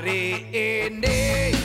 hari ini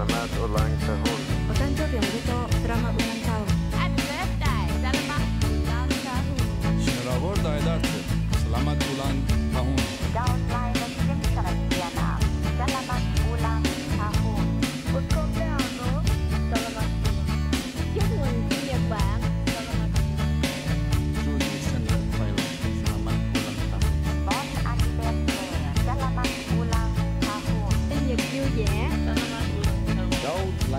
problemet och langt til hånd. Potęcia wiąże to drama umankało.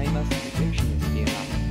Alzheimers Menschen ist Thema.